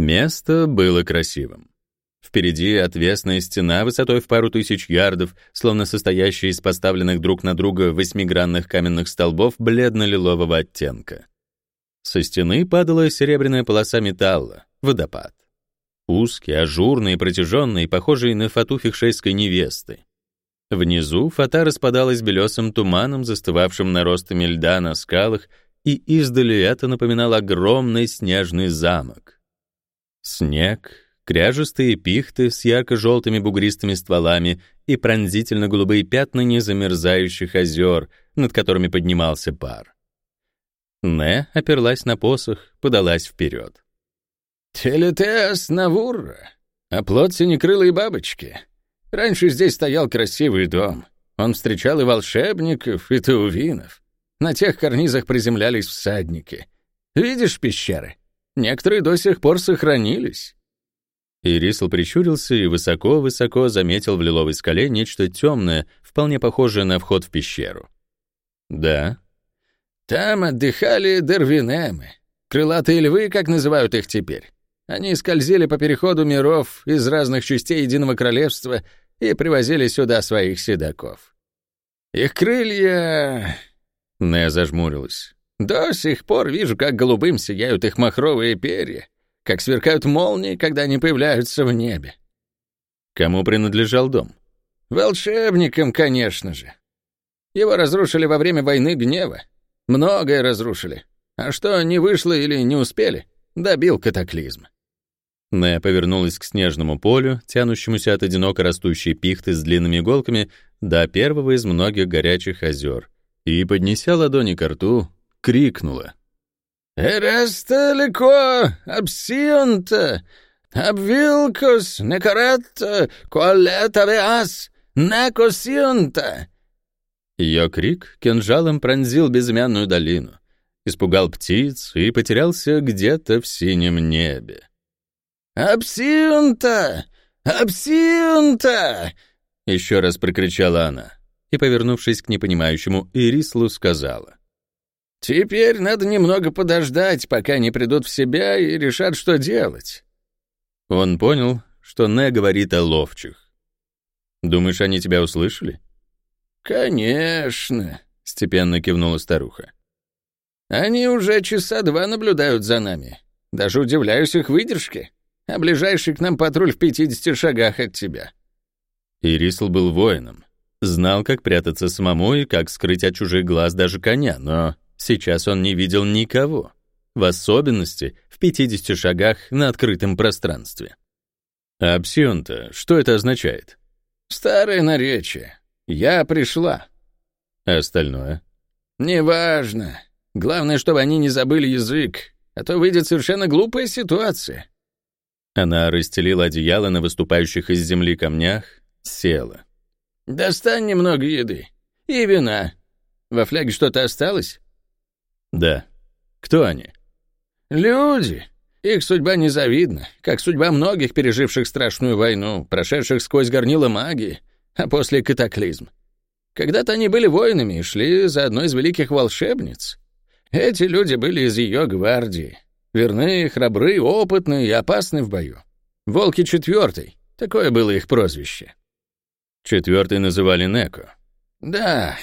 Место было красивым. Впереди отвесная стена высотой в пару тысяч ярдов, словно состоящая из поставленных друг на друга восьмигранных каменных столбов бледно-лилового оттенка. Со стены падала серебряная полоса металла, водопад. Узкий, ажурный, протяженный, похожий на фату фихшейской невесты. Внизу фата распадалась белесым туманом, застывавшим наростами льда на скалах, и издали это напоминал огромный снежный замок. Снег, кряжестые пихты с ярко-желтыми бугристыми стволами и пронзительно-голубые пятна незамерзающих озер, над которыми поднимался пар. Не оперлась на посох, подалась вперед. «Телетеас Навурра, оплот синекрылой бабочки. Раньше здесь стоял красивый дом. Он встречал и волшебников, и таувинов. На тех карнизах приземлялись всадники. Видишь пещеры? Некоторые до сих пор сохранились». Ирисл прищурился и высоко-высоко заметил в лиловой скале нечто темное, вполне похожее на вход в пещеру. «Да», там отдыхали дервинемы, крылатые львы, как называют их теперь. Они скользили по переходу миров из разных частей Единого Королевства и привозили сюда своих седаков. Их крылья... Не зажмурилась. До сих пор вижу, как голубым сияют их махровые перья, как сверкают молнии, когда они появляются в небе. Кому принадлежал дом? Волшебникам, конечно же. Его разрушили во время войны гнева. Многое разрушили. А что не вышло или не успели, добил катаклизм. Нэя повернулась к снежному полю, тянущемуся от одиноко растущей пихты с длинными иголками до первого из многих горячих озер, и, поднеся ладони к рту, крикнула. «Эрестелико абсиунта, абвилкус некаретта, колетавеас, некосиунта!» Ее крик кинжалом пронзил безымянную долину, испугал птиц и потерялся где-то в синем небе. «Апсиунта! Апсиунта!» — еще раз прокричала она и, повернувшись к непонимающему Ирислу, сказала. «Теперь надо немного подождать, пока они придут в себя и решат, что делать». Он понял, что Не говорит о ловчих. «Думаешь, они тебя услышали?» «Конечно», — степенно кивнула старуха. «Они уже часа два наблюдают за нами. Даже удивляюсь их выдержке. А ближайший к нам патруль в пятидесяти шагах от тебя». Ирисл был воином. Знал, как прятаться самому и как скрыть от чужих глаз даже коня, но сейчас он не видел никого. В особенности в пятидесяти шагах на открытом пространстве. А псион-то, что это означает? «Старое наречие. Я пришла. А остальное? Неважно. Главное, чтобы они не забыли язык, а то выйдет совершенно глупая ситуация. Она расстелила одеяло на выступающих из земли камнях, села. «Достань немного еды. И вина. Во фляге что-то осталось?» «Да. Кто они?» «Люди. Их судьба незавидна, как судьба многих, переживших страшную войну, прошедших сквозь горнило магии а после катаклизм. Когда-то они были воинами и шли за одной из великих волшебниц. Эти люди были из ее гвардии. Верны, храбры, опытны и опасны в бою. Волки четвертый. Такое было их прозвище. Четвертый называли Неко. Да.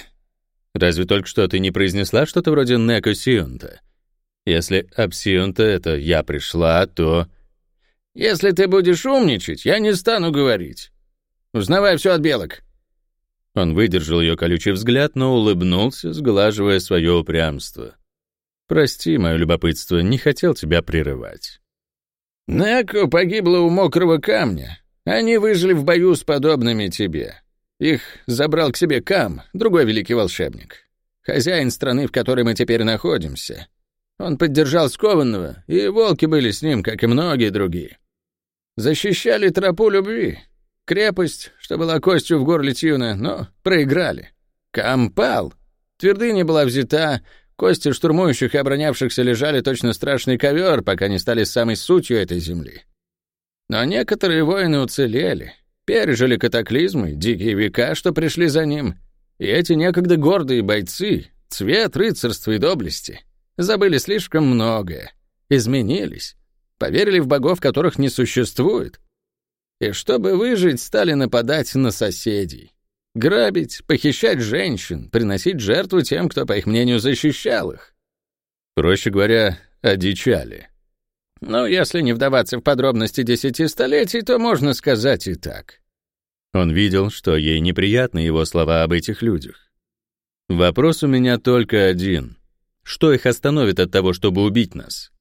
Разве только что ты не произнесла что-то вроде Неко Сиунта? Если Апсиунта — это «я пришла», то... Если ты будешь умничать, я не стану говорить. Узнавай все от белок». Он выдержал ее колючий взгляд, но улыбнулся, сглаживая свое упрямство. «Прости мое любопытство, не хотел тебя прерывать». «Неко погибла у мокрого камня. Они выжили в бою с подобными тебе. Их забрал к себе Кам, другой великий волшебник. Хозяин страны, в которой мы теперь находимся. Он поддержал скованного, и волки были с ним, как и многие другие. Защищали тропу любви, Крепость, что была костью в горле Тьюна, но проиграли. Кампал. Твердыня была взята, кости штурмующих и оборонявшихся лежали точно страшный ковер, пока не стали самой сутью этой земли. Но некоторые воины уцелели, пережили катаклизмы, дикие века, что пришли за ним. И эти некогда гордые бойцы, цвет рыцарства и доблести, забыли слишком многое, изменились. Поверили в богов, которых не существует. И чтобы выжить, стали нападать на соседей. Грабить, похищать женщин, приносить жертву тем, кто, по их мнению, защищал их. Проще говоря, одичали. Ну, если не вдаваться в подробности десяти столетий, то можно сказать и так. Он видел, что ей неприятны его слова об этих людях. Вопрос у меня только один. Что их остановит от того, чтобы убить нас?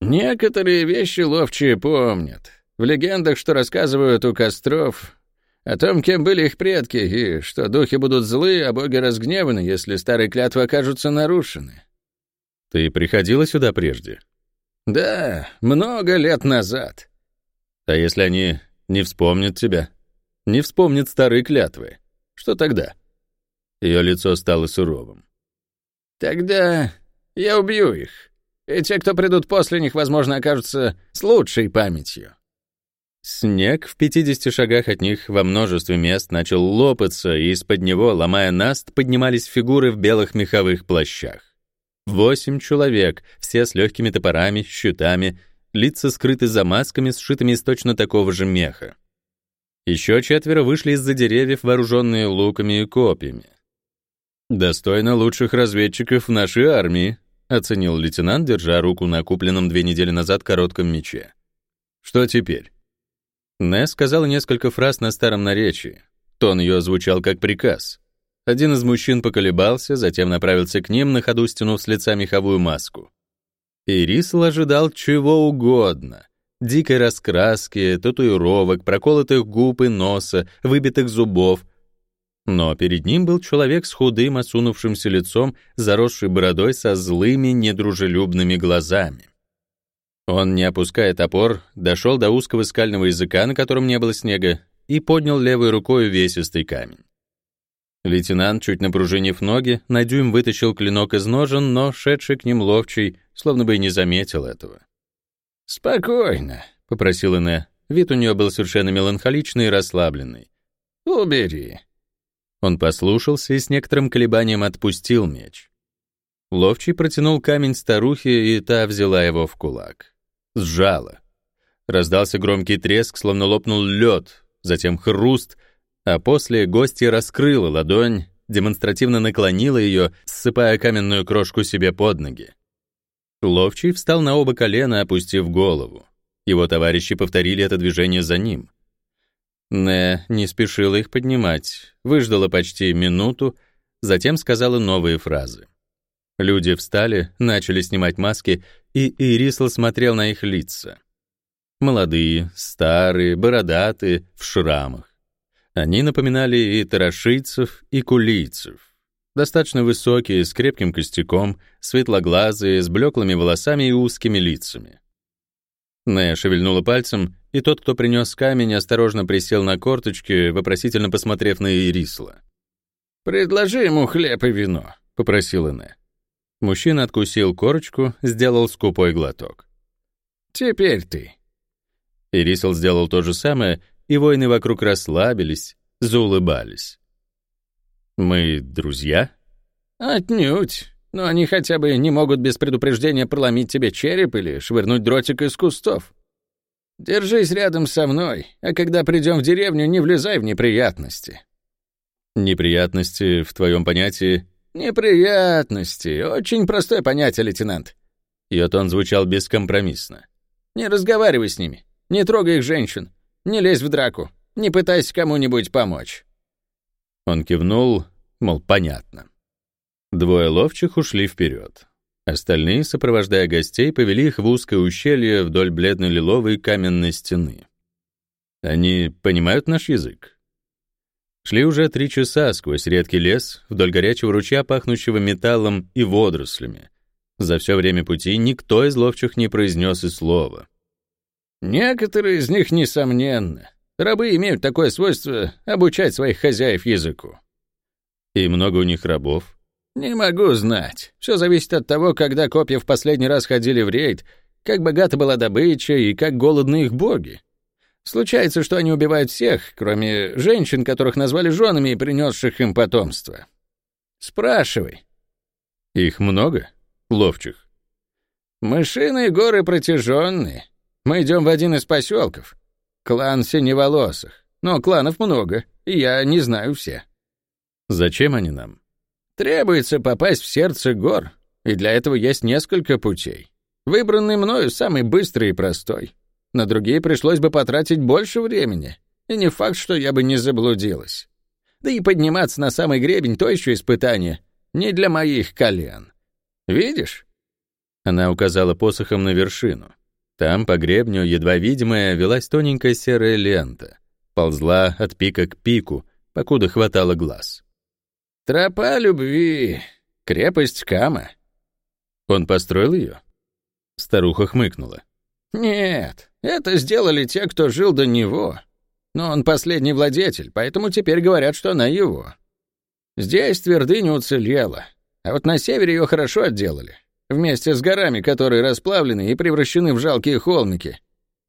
Некоторые вещи ловчие помнят. В легендах, что рассказывают у костров, о том, кем были их предки, и что духи будут злы, а боги разгневаны, если старые клятвы окажутся нарушены. Ты приходила сюда прежде? Да, много лет назад. А если они не вспомнят тебя? Не вспомнят старые клятвы? Что тогда? Ее лицо стало суровым. Тогда я убью их. И те, кто придут после них, возможно, окажутся с лучшей памятью. Снег в 50 шагах от них во множестве мест начал лопаться, и из-под него, ломая наст, поднимались фигуры в белых меховых плащах. Восемь человек, все с легкими топорами, щитами, лица скрыты за масками, сшитыми из точно такого же меха. Еще четверо вышли из-за деревьев, вооруженные луками и копьями. «Достойно лучших разведчиков нашей армии», — оценил лейтенант, держа руку на купленном две недели назад коротком мече. «Что теперь?» Несс сказала несколько фраз на старом наречии. Тон ее звучал как приказ. Один из мужчин поколебался, затем направился к ним, на ходу стянув с лица меховую маску. Ирисл ожидал чего угодно. Дикой раскраски, татуировок, проколотых губ и носа, выбитых зубов. Но перед ним был человек с худым, осунувшимся лицом, заросший бородой со злыми, недружелюбными глазами. Он, не опуская топор, дошел до узкого скального языка, на котором не было снега, и поднял левой рукой увесистый камень. Лейтенант, чуть напружинив ноги, на дюйм вытащил клинок из ножен, но шедший к ним ловчий, словно бы и не заметил этого. «Спокойно», — попросил Ине. Вид у нее был совершенно меланхоличный и расслабленный. «Убери». Он послушался и с некоторым колебанием отпустил меч. Ловчий протянул камень старухе, и та взяла его в кулак. Сжала. Раздался громкий треск, словно лопнул лед, затем хруст, а после гостья раскрыла ладонь, демонстративно наклонила ее, ссыпая каменную крошку себе под ноги. Ловчий встал на оба колена, опустив голову. Его товарищи повторили это движение за ним. Не не спешила их поднимать, выждала почти минуту, затем сказала новые фразы. Люди встали, начали снимать маски, и Ирисл смотрел на их лица. Молодые, старые, бородатые, в шрамах. Они напоминали и тарашийцев, и кулийцев. Достаточно высокие, с крепким костяком, светлоглазые, с блеклыми волосами и узкими лицами. Нэя шевельнула пальцем, и тот, кто принес камень, осторожно присел на корточки, вопросительно посмотрев на Ирисла. «Предложи ему хлеб и вино», — попросила Нэ. Мужчина откусил корочку, сделал скупой глоток. «Теперь ты». Ирисл сделал то же самое, и воины вокруг расслабились, заулыбались. «Мы друзья?» «Отнюдь. Но они хотя бы не могут без предупреждения проломить тебе череп или швырнуть дротик из кустов. Держись рядом со мной, а когда придем в деревню, не влезай в неприятности». «Неприятности, в твоем понятии, «Неприятности. Очень простое понятие, лейтенант». Ее тон звучал бескомпромиссно. «Не разговаривай с ними. Не трогай их женщин. Не лезь в драку. Не пытайся кому-нибудь помочь». Он кивнул, мол, понятно. Двое ловчих ушли вперед. Остальные, сопровождая гостей, повели их в узкое ущелье вдоль бледно-лиловой каменной стены. Они понимают наш язык? Шли уже три часа сквозь редкий лес, вдоль горячего ручья, пахнущего металлом и водорослями. За все время пути никто из ловчих не произнес и слова. «Некоторые из них, несомненно. Рабы имеют такое свойство обучать своих хозяев языку». «И много у них рабов?» «Не могу знать. Все зависит от того, когда копья в последний раз ходили в рейд, как богата была добыча и как голодны их боги. Случается, что они убивают всех, кроме женщин, которых назвали женами и принесших им потомство. Спрашивай. Их много? Ловчих? Мышиные горы протяженные. Мы идем в один из поселков. Клан Синеволосых. Но кланов много, и я не знаю все. Зачем они нам? Требуется попасть в сердце гор, и для этого есть несколько путей. Выбранный мною самый быстрый и простой. На другие пришлось бы потратить больше времени. И не факт, что я бы не заблудилась. Да и подниматься на самый гребень — то еще испытание. Не для моих колен. Видишь?» Она указала посохом на вершину. Там, по гребню, едва видимая, велась тоненькая серая лента. Ползла от пика к пику, покуда хватало глаз. «Тропа любви. Крепость Кама». «Он построил ее?» Старуха хмыкнула. «Нет, это сделали те, кто жил до него. Но он последний владетель, поэтому теперь говорят, что она его. Здесь твердыня уцелела, а вот на севере ее хорошо отделали. Вместе с горами, которые расплавлены и превращены в жалкие холмики.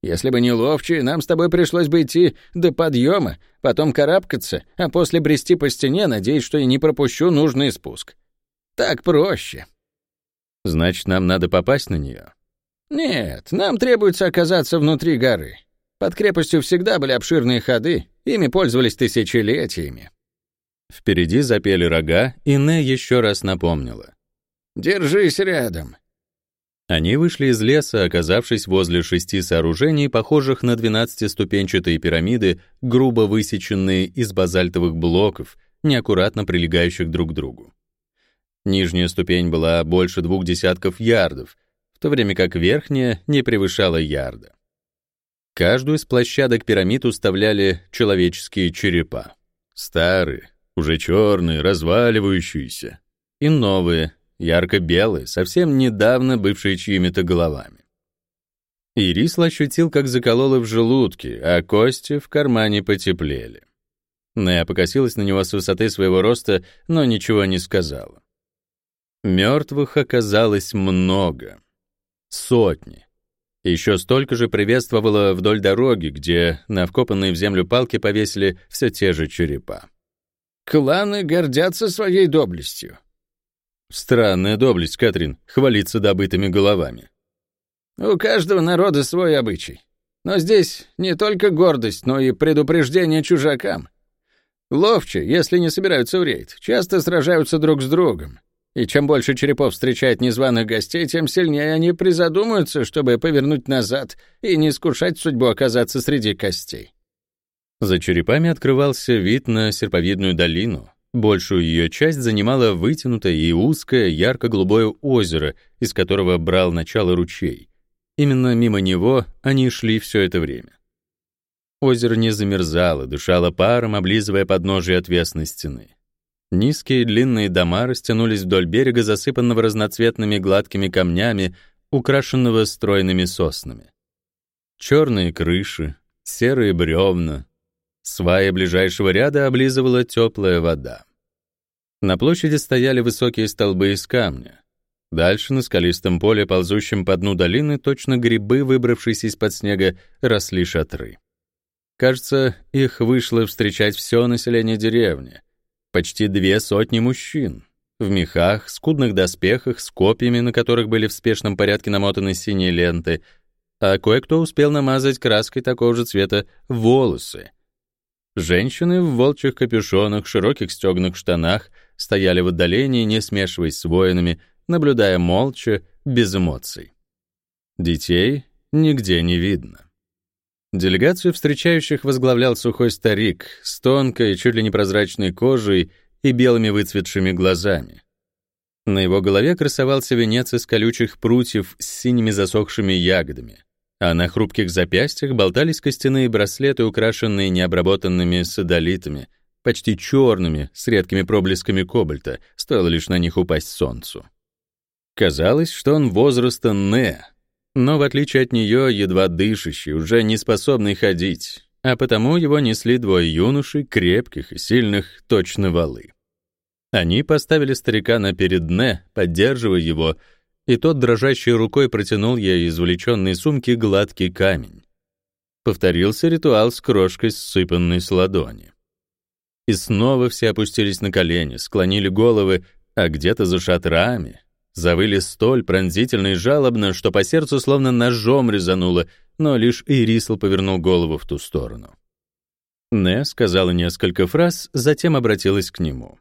Если бы не ловчие, нам с тобой пришлось бы идти до подъема, потом карабкаться, а после брести по стене, надеясь, что я не пропущу нужный спуск. Так проще. Значит, нам надо попасть на нее. Нет, нам требуется оказаться внутри горы. Под крепостью всегда были обширные ходы, ими пользовались тысячелетиями. Впереди запели рога, и Не еще раз напомнила. «Держись рядом». Они вышли из леса, оказавшись возле шести сооружений, похожих на двенадцатиступенчатые пирамиды, грубо высеченные из базальтовых блоков, неаккуратно прилегающих друг к другу. Нижняя ступень была больше двух десятков ярдов, в то время как верхняя не превышала ярда. Каждую из площадок пирамид уставляли человеческие черепа. Старые, уже черные, разваливающиеся. И новые, ярко-белые, совсем недавно бывшие чьими-то головами. Ирисл ощутил, как закололо в желудке, а кости в кармане потеплели. Нея покосилась на него с высоты своего роста, но ничего не сказала. Мертвых оказалось много. Сотни. Еще столько же приветствовало вдоль дороги, где на вкопанные в землю палки повесили все те же черепа. «Кланы гордятся своей доблестью». Странная доблесть, Катрин, хвалиться добытыми головами. «У каждого народа свой обычай. Но здесь не только гордость, но и предупреждение чужакам. Ловчи, если не собираются в рейд, часто сражаются друг с другом, и чем больше черепов встречает незваных гостей, тем сильнее они призадумаются, чтобы повернуть назад и не искушать судьбу оказаться среди костей. За черепами открывался вид на серповидную долину. Большую ее часть занимало вытянутое и узкое ярко-голубое озеро, из которого брал начало ручей. Именно мимо него они шли все это время. Озеро не замерзало, дышало паром, облизывая подножие отвесной стены. Низкие длинные дома растянулись вдоль берега, засыпанного разноцветными гладкими камнями, украшенного стройными соснами. Черные крыши, серые бревна. Сваи ближайшего ряда облизывала теплая вода. На площади стояли высокие столбы из камня. Дальше, на скалистом поле, ползущем по дну долины, точно грибы, выбравшиеся из-под снега, росли шатры. Кажется, их вышло встречать все население деревни — Почти две сотни мужчин. В мехах, скудных доспехах, с копьями, на которых были в спешном порядке намотаны синие ленты, а кое-кто успел намазать краской такого же цвета волосы. Женщины в волчьих капюшонах, широких стёгных штанах стояли в отдалении, не смешиваясь с воинами, наблюдая молча, без эмоций. Детей нигде не видно. Делегацию встречающих возглавлял сухой старик с тонкой, чуть ли не прозрачной кожей и белыми выцветшими глазами. На его голове красовался венец из колючих прутьев с синими засохшими ягодами, а на хрупких запястьях болтались костяные браслеты, украшенные необработанными садолитами, почти черными, с редкими проблесками кобальта, стоило лишь на них упасть солнцу. Казалось, что он возраста Не, но, в отличие от нее, едва дышащий, уже не способный ходить, а потому его несли двое юношей, крепких и сильных, точно валы. Они поставили старика на перед Дне, поддерживая его, и тот дрожащей рукой протянул ей из увлеченной сумки гладкий камень. Повторился ритуал с крошкой, ссыпанной с ладони. И снова все опустились на колени, склонили головы, а где-то за шатрами, Завыли столь пронзительно и жалобно, что по сердцу словно ножом резануло, но лишь Ирисл повернул голову в ту сторону. Не сказала несколько фраз, затем обратилась к нему.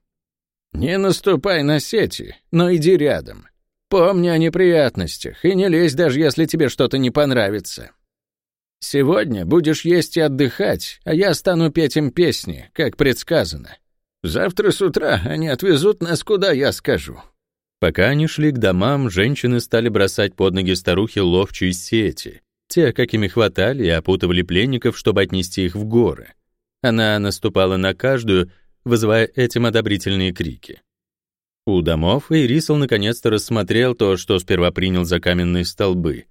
«Не наступай на сети, но иди рядом. Помни о неприятностях и не лезь, даже если тебе что-то не понравится. Сегодня будешь есть и отдыхать, а я стану петь им песни, как предсказано. Завтра с утра они отвезут нас, куда я скажу». Пока они шли к домам, женщины стали бросать под ноги старухи ловчие сети, те, какими хватали и опутывали пленников, чтобы отнести их в горы. Она наступала на каждую, вызывая этим одобрительные крики. У домов Ирисел наконец-то рассмотрел то, что сперва принял за каменные столбы.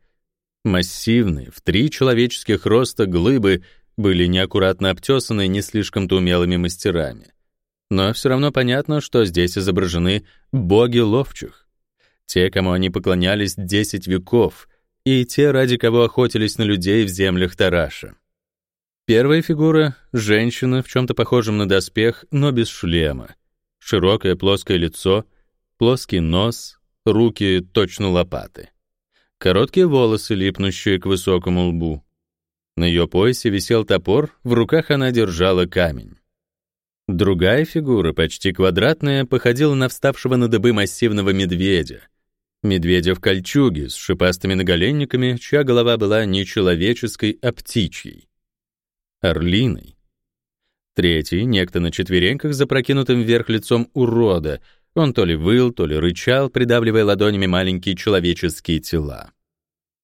Массивные, в три человеческих роста глыбы были неаккуратно обтесаны не слишком-то умелыми мастерами. Но все равно понятно, что здесь изображены боги ловчих. Те, кому они поклонялись десять веков, и те, ради кого охотились на людей в землях Тараша. Первая фигура — женщина в чем-то похожем на доспех, но без шлема. Широкое плоское лицо, плоский нос, руки точно лопаты. Короткие волосы, липнущие к высокому лбу. На ее поясе висел топор, в руках она держала камень. Другая фигура, почти квадратная, походила на вставшего на дыбы массивного медведя. Медведя в кольчуге с шипастыми наголенниками, чья голова была не человеческой, а птичьей. Орлиной. Третий, некто на четвереньках, запрокинутым вверх лицом урода. Он то ли выл, то ли рычал, придавливая ладонями маленькие человеческие тела.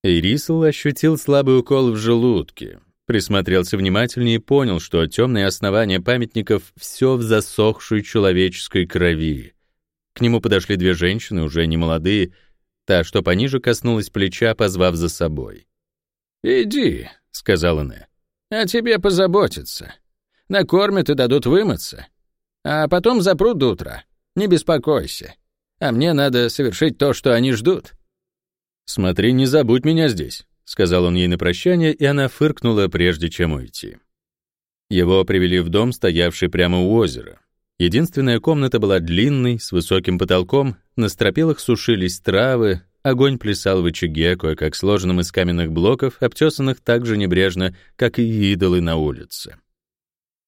Ирисл ощутил слабый укол в желудке, присмотрелся внимательнее и понял, что темное основание памятников — все в засохшей человеческой крови. К нему подошли две женщины, уже не молодые, та, что пониже, коснулась плеча, позвав за собой. «Иди», — сказала Нэ. О тебе позаботятся. Накормят и дадут вымыться. А потом запрут до утра. Не беспокойся. А мне надо совершить то, что они ждут». «Смотри, не забудь меня здесь», — сказал он ей на прощание, и она фыркнула, прежде чем уйти. Его привели в дом, стоявший прямо у озера. Единственная комната была длинной, с высоким потолком, на стропилах сушились травы, Огонь плясал в очаге, кое-как сложенном из каменных блоков, обтесанных так же небрежно, как и идолы на улице.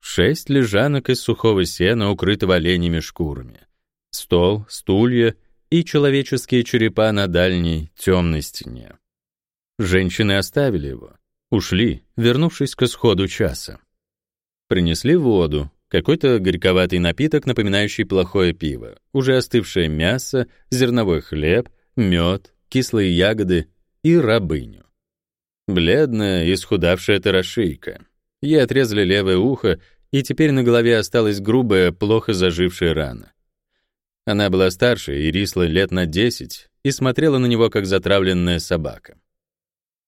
Шесть лежанок из сухого сена, укрытого оленями шкурами. Стол, стулья и человеческие черепа на дальней, темной стене. Женщины оставили его, ушли, вернувшись к исходу часа. Принесли воду, какой-то горьковатый напиток, напоминающий плохое пиво, уже остывшее мясо, зерновой хлеб — мед, кислые ягоды и рабыню. Бледная, исхудавшая тарашейка. Ей отрезали левое ухо, и теперь на голове осталась грубая, плохо зажившая рана. Она была старше Ирисла лет на десять и смотрела на него, как затравленная собака.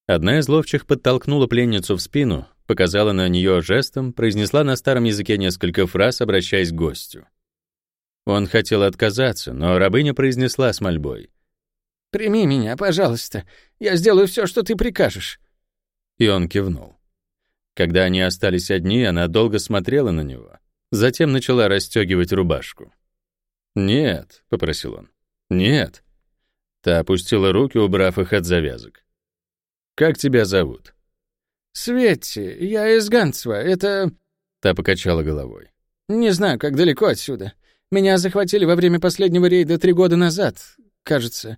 Одна из ловчих подтолкнула пленницу в спину, показала на нее жестом, произнесла на старом языке несколько фраз, обращаясь к гостю. Он хотел отказаться, но рабыня произнесла с мольбой. «Прими меня, пожалуйста. Я сделаю все, что ты прикажешь». И он кивнул. Когда они остались одни, она долго смотрела на него. Затем начала расстегивать рубашку. «Нет», — попросил он. «Нет». Та опустила руки, убрав их от завязок. «Как тебя зовут?» «Светти, я из Ганцева, это...» Та покачала головой. «Не знаю, как далеко отсюда. Меня захватили во время последнего рейда три года назад, кажется.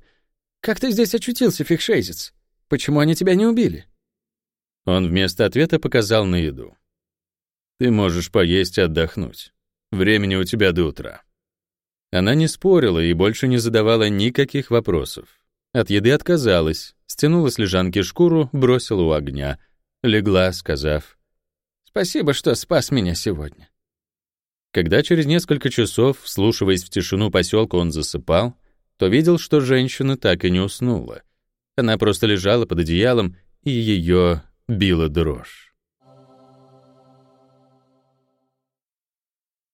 Как ты здесь очутился, фикшейзец? Почему они тебя не убили?» Он вместо ответа показал на еду. «Ты можешь поесть и отдохнуть. Времени у тебя до утра». Она не спорила и больше не задавала никаких вопросов. От еды отказалась, стянула с лежанки шкуру, бросила у огня, легла, сказав «Спасибо, что спас меня сегодня». Когда через несколько часов, вслушиваясь в тишину поселка, он засыпал, то видел, что женщина так и не уснула. Она просто лежала под одеялом, и ее била дрожь.